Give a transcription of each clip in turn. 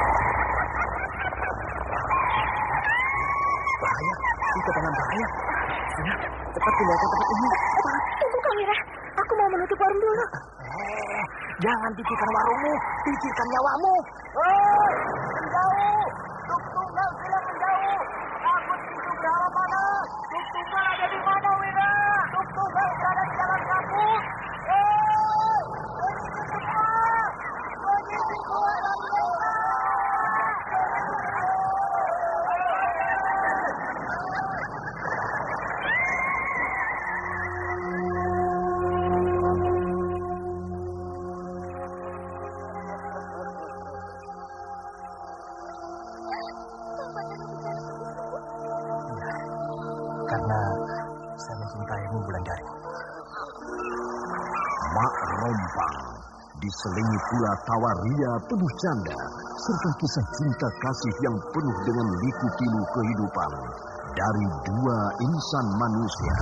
Bahaya, itu dengan bahaya. Ya, cepat tinggalkan tempat ini. Tunggu Kamira, aku mau menutup warung dulu. Eh, jangan pikirkan warungmu, pikirkan nyawamu. Hei, menjauh. Tuk tunggal silang menjauh. Takut itu berapa mana? Tuk tunggal ada di mana, diselingi pula tawa ria penuh canda serta kisah cinta kasih yang penuh dengan liku-pilu kehidupan dari dua insan manusia.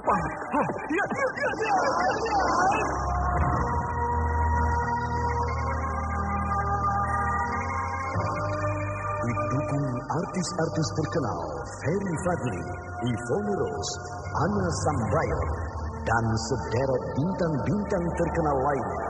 Rompang. Hah, dia, dia, dia. Didukung artis-artis terkenal Ferry Fadli, Ivone Rose, Anna Sambayon, dan sederet bintang-bintang terkenal lainnya.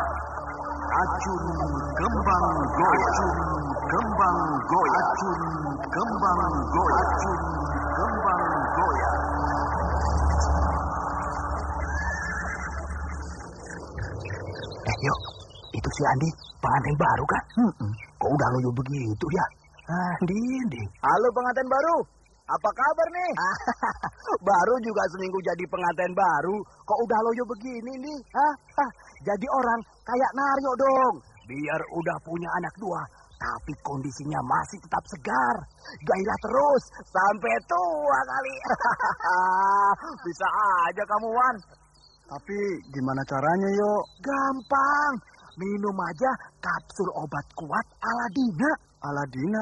Acun Kembang Goyang. Acun Kembang Goyang. Acun Kembang Goyang. Acun Kembang Goyang. Eh, yuk. Itu si Andi, pengantin baru kan? Kok udah loyo begitu ya? Ah, Andi, Halo pengantin baru. Apa kabar nih? baru juga seminggu jadi pengantin baru. Kok udah loyo begini nih? Hah? Hah, Jadi orang kayak Naryo dong. Biar udah punya anak dua, tapi kondisinya masih tetap segar. Gairah terus sampai tua kali. Bisa aja kamu, Wan. Tapi gimana caranya, yo? Gampang. Minum aja kapsul obat kuat Aladina. Aladina?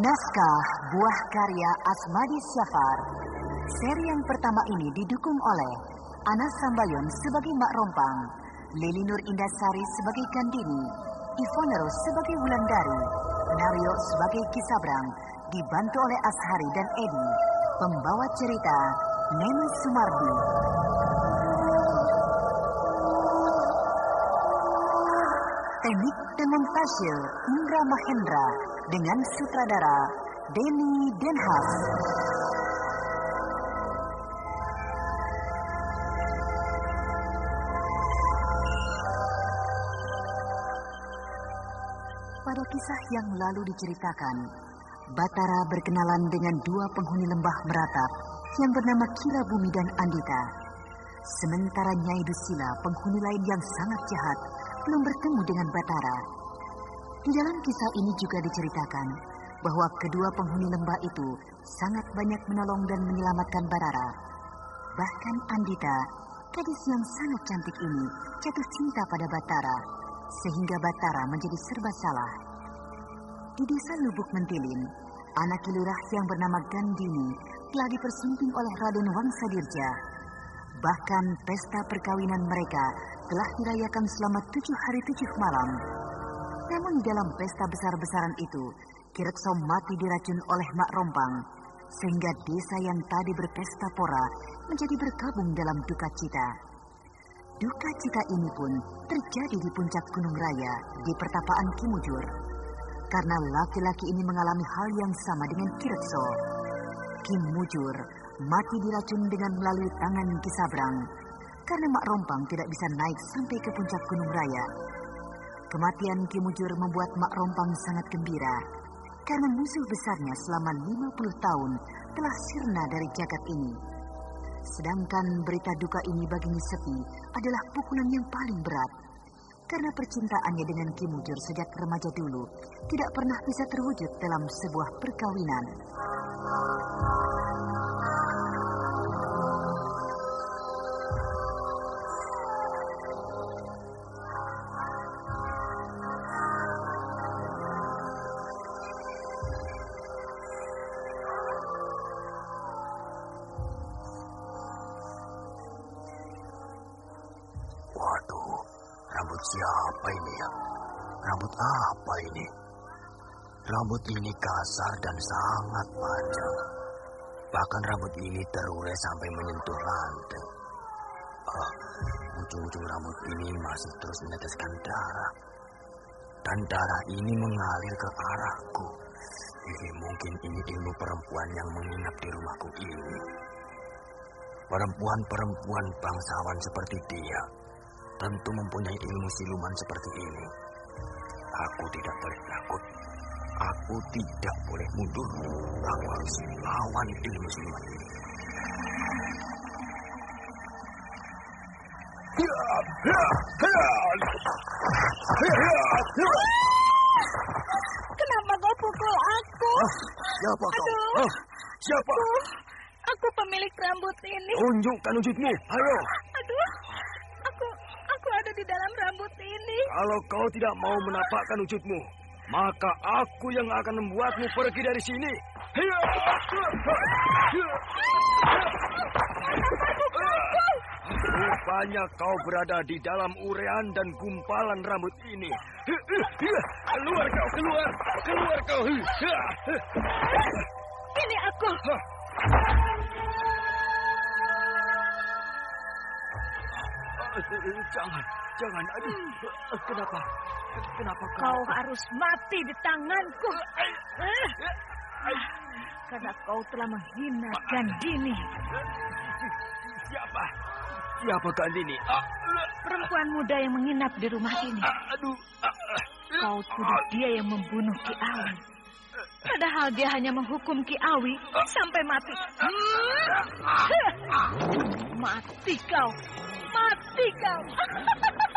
Naskah Buah Karya Asmadi Syafar Seri yang pertama ini didukung oleh Anas Sambayon sebagai Mak Rompang, Lili Nur Indasari sebagai Kandini, Ivonero sebagai Wulandari, Naryo sebagai Kisabrang, dibantu oleh Ashari dan Edi. Pembawa cerita Neni Sumardi. Montase Indra Mahendra dengan sutradara Denny Denhas. Pada kisah yang lalu diceritakan, Batara berkenalan dengan dua penghuni lembah meratap yang bernama Kira Bumi dan Andita. Sementara Nyai Dusila, penghuni lain yang sangat jahat, belum bertemu dengan Batara. Di dalam kisah ini juga diceritakan bahwa kedua penghuni lembah itu sangat banyak menolong dan menyelamatkan Batara. Bahkan Andita, gadis yang sangat cantik ini, jatuh cinta pada Batara, sehingga Batara menjadi serba salah. Di desa Lubuk Mentilin, anak kilurah yang bernama Gandini telah dipersunting oleh Raden Wangsadirja. Bahkan pesta perkawinan mereka telah dirayakan selama tujuh hari tujuh malam. Dalam pesta besar-besaran itu, Kirekso mati diracun oleh Mak Rompang, sehingga desa yang tadi berpesta pora menjadi bergabung dalam duka cita. Duka cita ini pun terjadi di puncak Gunung Raya di pertapaan Kimujur. Karena laki-laki ini mengalami hal yang sama dengan Kirekso. Kimujur mati diracun dengan melalui tangan Kisabrang karena Mak Rompang tidak bisa naik sampai ke puncak Gunung Raya. Kematian Kimujur membuat Mak Rompang sangat gembira karena musuh besarnya selama 50 tahun telah sirna dari jagat ini. Sedangkan berita duka ini baginya sepi adalah pukulan yang paling berat. Karena percintaannya dengan Kimujur sejak remaja dulu tidak pernah bisa terwujud dalam sebuah perkawinan. Siapa ini ya? Rambut apa ini? Rambut ini kasar dan sangat panjang. Bahkan rambut ini terurai sampai menyentuh lantai. Ah, ujung-ujung rambut ini masih terus meneteskan darah. Dan darah ini mengalir ke arahku. Ini mungkin ini ilmu perempuan yang menginap di rumahku ini. Perempuan-perempuan bangsawan seperti dia tentu mempunyai ilmu siluman seperti ini. Aku tidak boleh takut. Aku tidak boleh mundur. Aku harus lawan ilmu siluman ini. Kenapa kau pukul aku? Siapa kau? Aduh. Hah? Siapa? Aku, aku pemilik rambut ini. Tunjukkan wujudmu. Ayo. Aduh, aku, aku ada di dalam rambut ini. Kalau kau tidak mau menampakkan wujudmu, maka aku yang akan membuatmu pergi dari sini. Rupanya kau berada di dalam urean dan gumpalan rambut ini. Keluar kau, keluar, keluar kau. Ini aku. Jangan, jangan. Aduh, kenapa? Kenapa kau? Kau harus mati di tanganku. Karena kau telah menghina Gandini. Siapa? Siapa Gandini? Perempuan muda yang menginap di rumah ini. aduh. Kau tuduh dia yang membunuh Ki Awi. Padahal dia hanya menghukum Ki Awi sampai mati. Mati kau. Mati kau.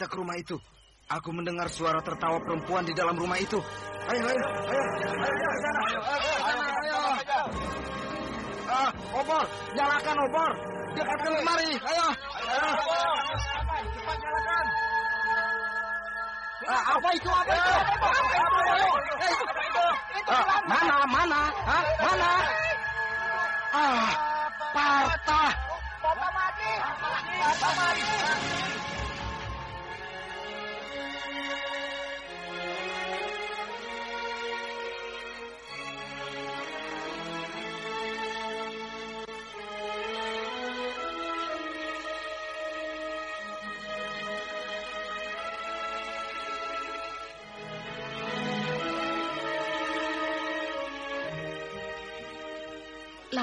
kita ke rumah itu. Aku mendengar suara tertawa perempuan di dalam rumah itu. Ayo, ayo, ayo, ayo, ayo, ayo, ayo, ayo, ayo, ayo, ayo, ayo, Obor, nyalakan obor. Dekatkan kemari, ayo. Ayo, cepat nyalakan. Ah, apa itu? Apa itu? Apa itu? Ah, mana? Mana? Hah? Mana? Ah, patah. Bapak mati. Bapak mati.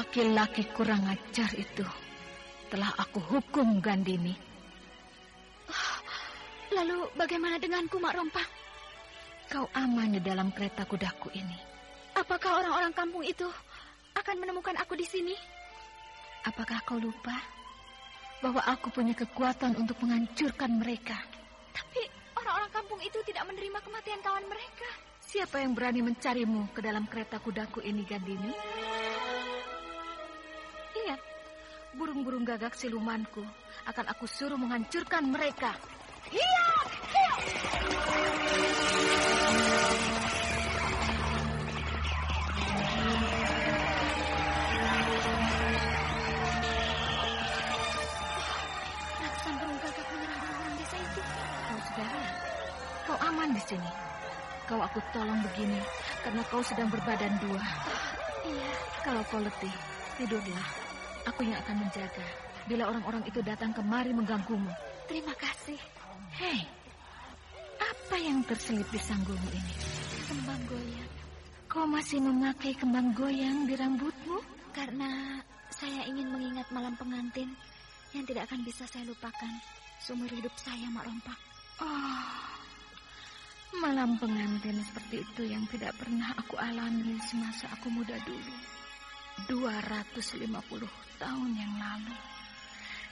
Laki-laki kurang ajar itu telah aku hukum Gandini. Oh, lalu bagaimana denganku, Mak Rompang? Kau aman di dalam kereta kudaku ini. Apakah orang-orang kampung itu akan menemukan aku di sini? Apakah kau lupa bahwa aku punya kekuatan untuk menghancurkan mereka? Tapi orang-orang kampung itu tidak menerima kematian kawan mereka. Siapa yang berani mencarimu ke dalam kereta kudaku ini, Gandini? Burung-burung gagak silumanku akan aku suruh menghancurkan mereka. Iya, iya. Ratusan burung gagak menyerang orang desa itu. Kau saudara, kau aman di sini. Kau aku tolong begini karena kau sedang berbadan dua. Iya, Kalau kau letih, tidurlah. Aku yang akan menjaga bila orang-orang itu datang kemari mengganggumu. terima kasih. Hei, apa yang terselip di sanggulmu ini? Kembang goyang. Kau masih memakai kembang goyang di rambutmu? Karena saya ingin mengingat malam pengantin yang tidak akan bisa saya lupakan seumur hidup saya, Mak Rompak. Oh, malam pengantin seperti itu yang tidak pernah aku alami semasa aku muda dulu. 250 tahun yang lalu.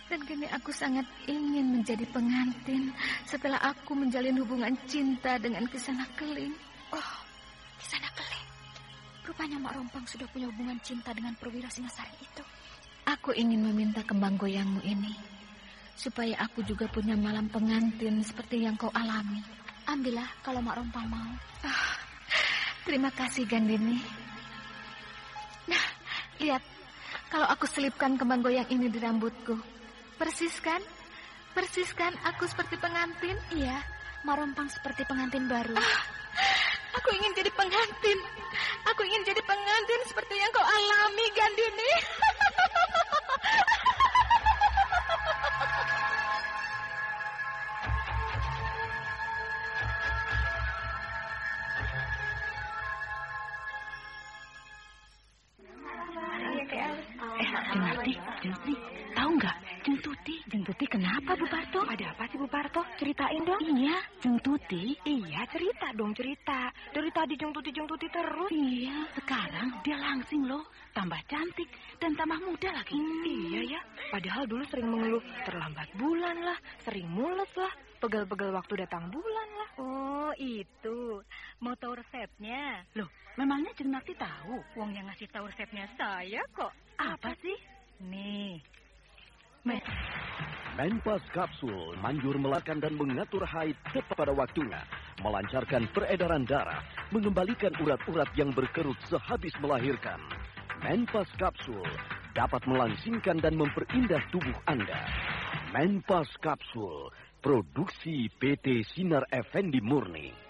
Dan kini aku sangat ingin menjadi pengantin setelah aku menjalin hubungan cinta dengan Kisana Keling. Oh, di sana keling. Rupanya Mak Rompang sudah punya hubungan cinta dengan perwira Singasari itu. Aku ingin meminta kembang goyangmu ini supaya aku juga punya malam pengantin seperti yang kau alami. Ambillah kalau Mak Rompang mau. Ah, terima kasih Gandini. Nah, lihat kalau aku selipkan kembang goyang ini di rambutku. Persis kan? Persis kan aku seperti pengantin? Iya, Mak Rompang seperti pengantin baru. Ah, aku ingin jadi pengantin. Aku ingin jadi pengantin seperti yang kau alami, Gandini. Dari tadi Jeng Tuti Jeng Tuti terus. Iya, sekarang dia langsing loh, tambah cantik dan tambah muda lagi. Iya ya, padahal dulu sering mengeluh terlambat bulan lah, sering mules lah, pegel-pegel waktu datang bulan lah. Oh, itu. Mau tahu resepnya? Loh, memangnya Jeng Narti tahu? Wong yang ngasih tahu resepnya saya kok. Apa sih? Nih. Me Menpas Kapsul manjur melakukan dan mengatur haid tepat pada waktunya, melancarkan peredaran darah, mengembalikan urat-urat yang berkerut sehabis melahirkan. Menpas Kapsul dapat melangsingkan dan memperindah tubuh Anda. Menpas Kapsul, produksi PT Sinar Effendi Murni.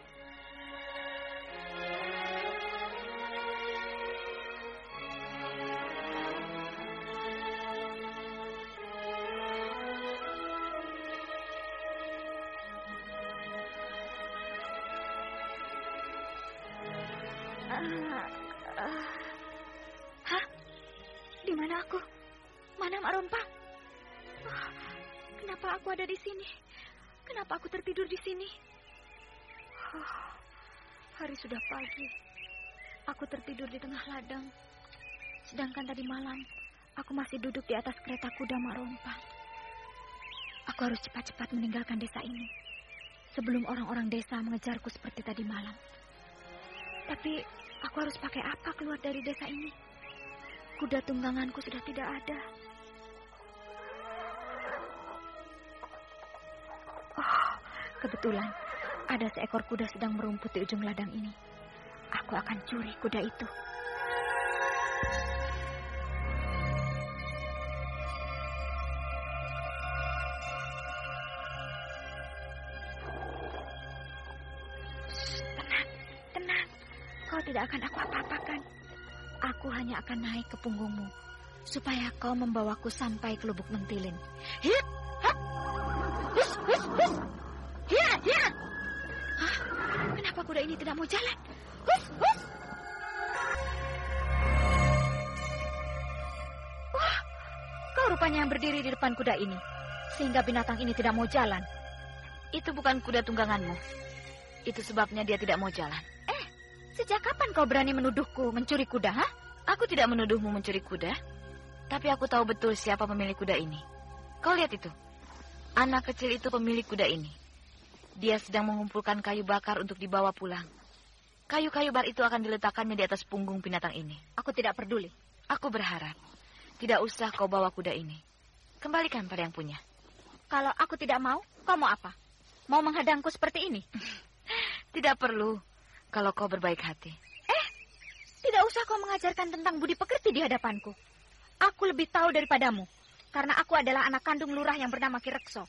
Mana aku? Mana Mak Rompang? Ah, kenapa aku ada di sini? Kenapa aku tertidur di sini? Ah, hari sudah pagi. Aku tertidur di tengah ladang. Sedangkan tadi malam, aku masih duduk di atas kereta kuda Mak Rompang. Aku harus cepat-cepat meninggalkan desa ini. sebelum orang-orang desa mengejarku seperti tadi malam. Tapi aku harus pakai apa keluar dari desa ini? Kuda tungganganku sudah tidak ada. Oh, kebetulan ada seekor kuda sedang merumput di ujung ladang ini. Aku akan curi kuda itu. tenang, tenang. Kau tidak akan aku apa-apakan. Aku hanya akan naik ke punggungmu supaya kau membawaku sampai ke lubuk mentilin. Hit, hus, hus. Hia, hia. Hah? Kenapa kuda ini tidak mau jalan? Hus, hus. Wah, kau rupanya yang berdiri di depan kuda ini. Sehingga binatang ini tidak mau jalan. Itu bukan kuda tungganganmu. Itu sebabnya dia tidak mau jalan. Sejak kapan kau berani menuduhku mencuri kuda, ha? Aku tidak menuduhmu mencuri kuda. Tapi aku tahu betul siapa pemilik kuda ini. Kau lihat itu. Anak kecil itu pemilik kuda ini. Dia sedang mengumpulkan kayu bakar untuk dibawa pulang. Kayu-kayu bar itu akan diletakkannya di atas punggung binatang ini. Aku tidak peduli. Aku berharap tidak usah kau bawa kuda ini. Kembalikan pada yang punya. Kalau aku tidak mau, kau mau apa? Mau menghadangku seperti ini? tidak perlu kalau kau berbaik hati. Eh, tidak usah kau mengajarkan tentang budi pekerti di hadapanku. Aku lebih tahu daripadamu. Karena aku adalah anak kandung lurah yang bernama Kirekso.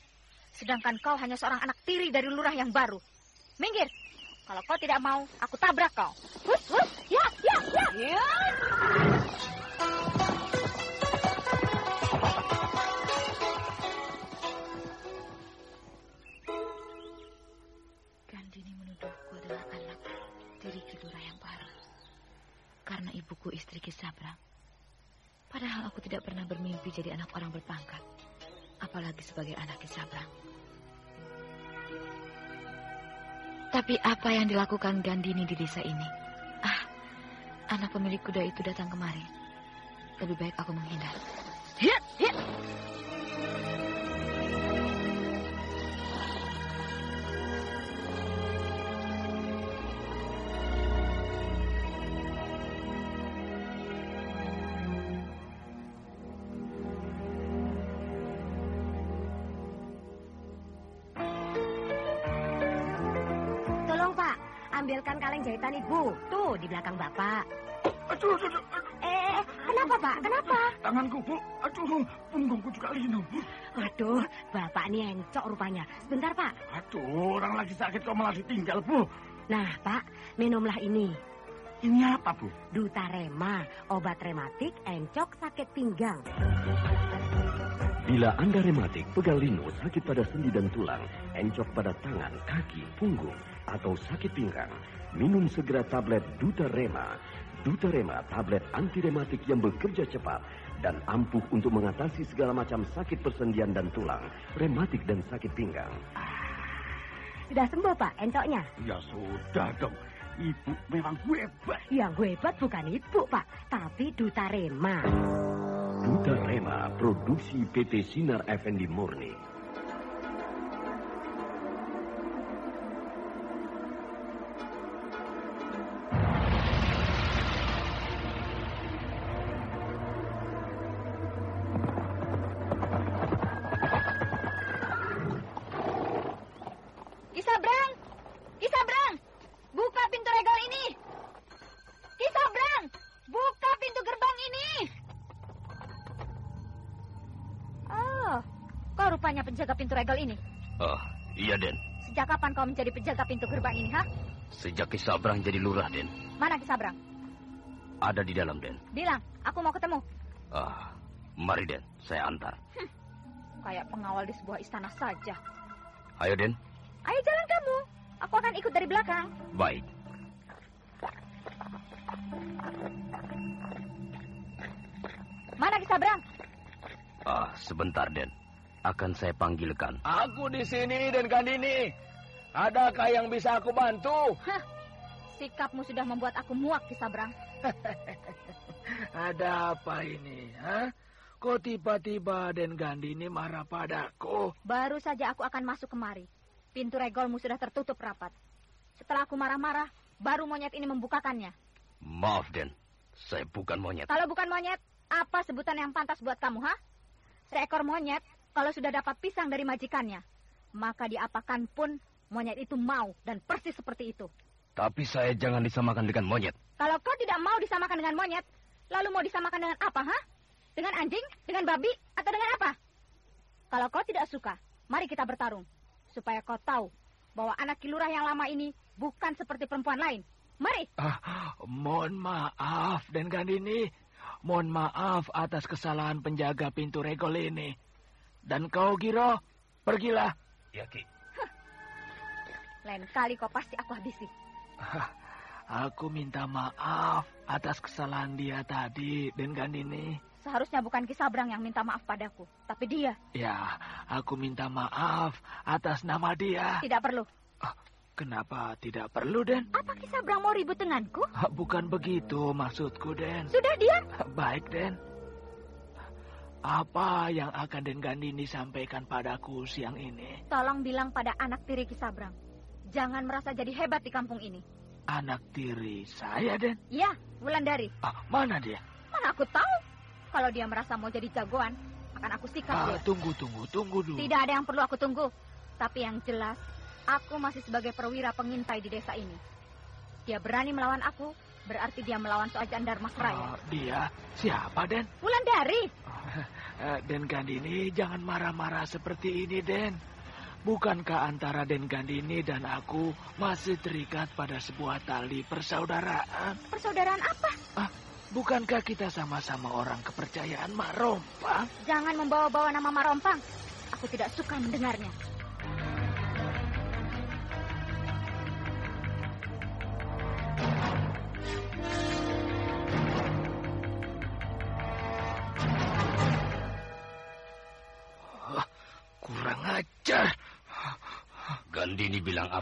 Sedangkan kau hanya seorang anak tiri dari lurah yang baru. Minggir. Kalau kau tidak mau, aku tabrak kau. Hus, hus. Ya, ya, ya. Ya. Karena ibuku istri Kisabrang. Padahal aku tidak pernah bermimpi jadi anak orang berpangkat. Apalagi sebagai anak Kisabrang. Tapi apa yang dilakukan Gandini di desa ini? Ah, anak pemilik kuda itu datang kemari. Lebih baik aku menghindar. Hit, hit. Kenapa? Tanganku, Bu. Aduh, punggungku juga linu. Waduh, Bapak ini encok rupanya. Sebentar Pak. Aduh, orang lagi sakit kok malah ditinggal, Bu. Nah Pak, minumlah ini. Ini apa, Bu? Dutarema, obat rematik encok sakit pinggang. Bila Anda rematik, pegal linu, sakit pada sendi dan tulang, encok pada tangan, kaki, punggung, atau sakit pinggang, minum segera tablet Dutarema. Dutarema, tablet anti rematik yang bekerja cepat dan ampuh untuk mengatasi segala macam sakit persendian dan tulang, rematik dan sakit pinggang. Sudah sembuh Pak, encoknya? Ya sudah dong. Ibu memang hebat. Yang hebat bukan Ibu Pak, tapi Dutarema. Dutarema, produksi PT Sinar Effendi Murni. Kau rupanya penjaga pintu regal ini. Oh, iya, Den. Sejak kapan kau menjadi penjaga pintu gerbang ini, ha? Sejak Kisabrang jadi lurah, Den. Mana Kisabrang? Ada di dalam, Den. Bilang, aku mau ketemu. Ah, mari, Den. Saya antar. Kayak pengawal di sebuah istana saja. Ayo, Den. Ayo jalan kamu. Aku akan ikut dari belakang. Baik. Mana Kisabrang? Ah, sebentar, Den. Akan saya panggilkan. Aku di sini dan Gandini. Adakah yang bisa aku bantu? Hah, sikapmu sudah membuat aku muak, Kisabrang. Ada apa ini? Hah? Kok tiba-tiba Den Gandini marah padaku? Baru saja aku akan masuk kemari. Pintu regolmu sudah tertutup rapat. Setelah aku marah-marah, baru monyet ini membukakannya. Maaf, Den. Saya bukan monyet. Kalau bukan monyet, apa sebutan yang pantas buat kamu, ha? Seekor monyet, kalau sudah dapat pisang dari majikannya, maka diapakan pun monyet itu mau dan persis seperti itu. Tapi saya jangan disamakan dengan monyet. Kalau kau tidak mau disamakan dengan monyet, lalu mau disamakan dengan apa, ha? Dengan anjing, dengan babi, atau dengan apa? Kalau kau tidak suka, mari kita bertarung. Supaya kau tahu bahwa anak kilurah yang lama ini bukan seperti perempuan lain. Mari. Ah, mohon maaf, Den Gandini. Mohon maaf atas kesalahan penjaga pintu regol ini. Dan kau, Giro, pergilah. Ya, Ki. Lain kali kau pasti aku habisi. Aku minta maaf atas kesalahan dia tadi, Den Gandini. Seharusnya bukan Kisabrang yang minta maaf padaku, tapi dia. Ya, aku minta maaf atas nama dia. Tidak perlu. Kenapa tidak perlu, Den? Apa Kisabrang mau ribut denganku? Bukan begitu maksudku, Den. Sudah, dia. Baik, Den. Apa yang akan Den Gandini sampaikan padaku siang ini? Tolong bilang pada anak tiri Kisabrang. Jangan merasa jadi hebat di kampung ini. Anak tiri saya, Den? Iya, Wulandari. Ah, mana dia? Mana aku tahu. Kalau dia merasa mau jadi jagoan, akan aku sikat ah, dia. Tunggu, tunggu, tunggu dulu. Tidak ada yang perlu aku tunggu. Tapi yang jelas, aku masih sebagai perwira pengintai di desa ini. Dia berani melawan aku, berarti dia melawan Soajan Dharma Seraya. Ah, dia siapa, Den? Wulandari. Uh, Den Gandini, jangan marah-marah seperti ini, Den. Bukankah antara Den Gandini dan aku masih terikat pada sebuah tali persaudaraan? Persaudaraan apa? Ah, bukankah kita sama-sama orang kepercayaan Mak Rompang? Jangan membawa-bawa nama Mak Rompang. Aku tidak suka mendengarnya.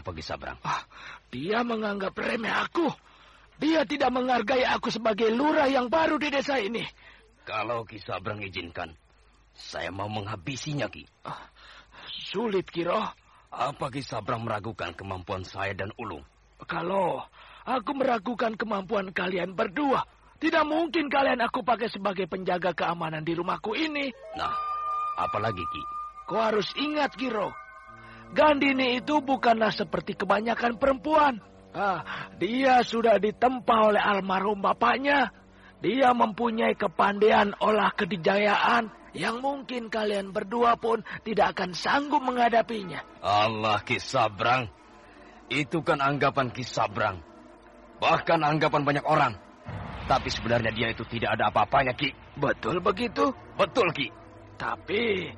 Apa Kisabrang? Ah, dia menganggap remeh aku. Dia tidak menghargai aku sebagai lurah yang baru di desa ini. Kalau Kisabrang izinkan, saya mau menghabisinya, Ki. Ah, sulit, Kiro. Apa Kisabrang meragukan kemampuan saya dan Ulung? Kalau aku meragukan kemampuan kalian berdua, tidak mungkin kalian aku pakai sebagai penjaga keamanan di rumahku ini. Nah, apalagi, Ki? Kau harus ingat, Kiro. Gandini itu bukanlah seperti kebanyakan perempuan. Ah, dia sudah ditempa oleh almarhum bapaknya. Dia mempunyai kepandaian olah kedijayaan yang mungkin kalian berdua pun tidak akan sanggup menghadapinya. Allah Kisabrang. Itu kan anggapan Kisabrang. Bahkan anggapan banyak orang. Tapi sebenarnya dia itu tidak ada apa-apanya, Ki. Betul begitu? Betul, Ki. Tapi,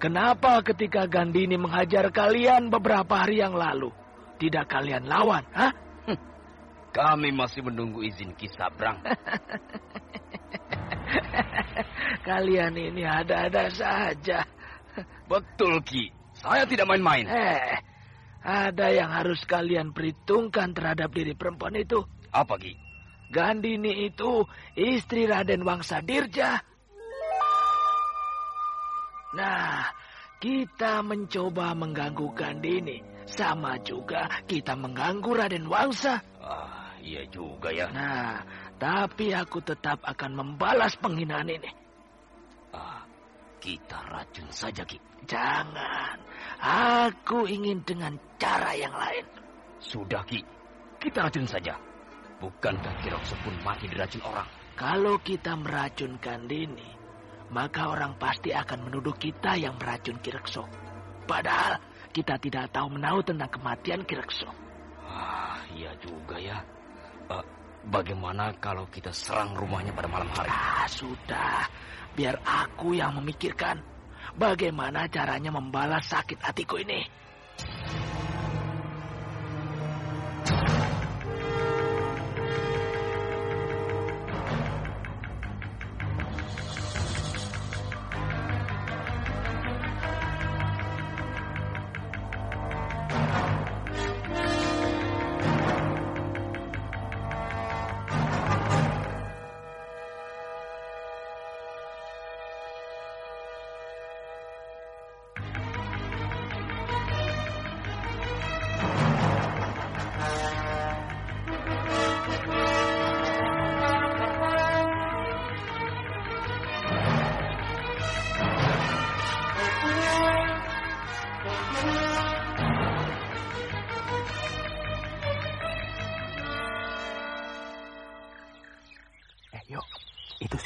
kenapa ketika Gandini menghajar kalian beberapa hari yang lalu, tidak kalian lawan, ha? Hm. Kami masih menunggu izin Kisabrang. kalian ini ada-ada saja. Betul, Ki. Saya tidak main-main. Eh, ada yang harus kalian perhitungkan terhadap diri perempuan itu. Apa, Ki? Gandini itu istri Raden Wangsa Dirja. Nah, kita mencoba mengganggu Gandini. Sama juga kita mengganggu Raden Wangsa. Ah, iya juga ya. Nah, tapi aku tetap akan membalas penghinaan ini. Ah, kita racun saja, Ki. Jangan. Aku ingin dengan cara yang lain. Sudah, Ki. Kita racun saja. Bukankah Kirokso pun mati diracun orang? Kalau kita meracun Gandini, maka orang pasti akan menuduh kita yang meracun Kirekso. Padahal kita tidak tahu menahu tentang kematian Kirekso. Ah, iya juga ya. Uh, bagaimana kalau kita serang rumahnya pada malam hari? Ah, sudah. Biar aku yang memikirkan bagaimana caranya membalas sakit hatiku ini.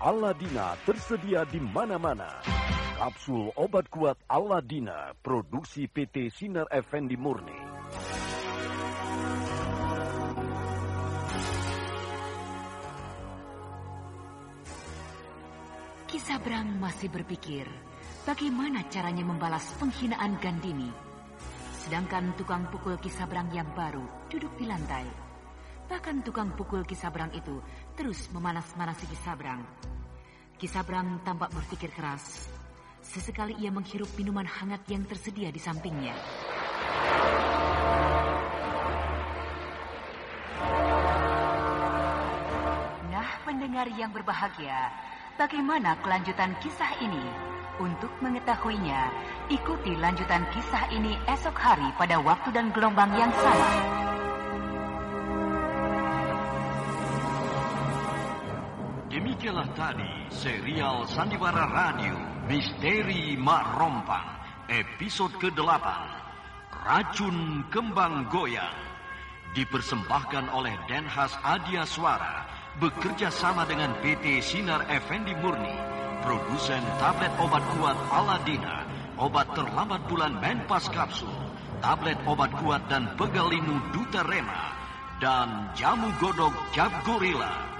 Aladina tersedia di mana-mana. Kapsul obat kuat Aladina, produksi PT Sinar Effendi Murni. Kisabrang masih berpikir bagaimana caranya membalas penghinaan Gandini. Sedangkan tukang pukul Kisabrang yang baru duduk di lantai. Bahkan tukang pukul Kisabrang itu terus memanas-manasi Kisabrang. Kisabrang tampak berpikir keras. Sesekali ia menghirup minuman hangat yang tersedia di sampingnya. Nah, pendengar yang berbahagia, bagaimana kelanjutan kisah ini? Untuk mengetahuinya, ikuti lanjutan kisah ini esok hari pada waktu dan gelombang yang sama. Demikianlah tadi serial Sandiwara Radio Misteri Mak Rompang episode ke-8 Racun Kembang Goyang dipersembahkan oleh Denhas Adia Suara bekerja sama dengan PT Sinar Effendi Murni produsen tablet obat kuat Aladina obat terlambat bulan Menpas Kapsul tablet obat kuat dan pegalinu Duta Rema dan jamu godok Cap Gorilla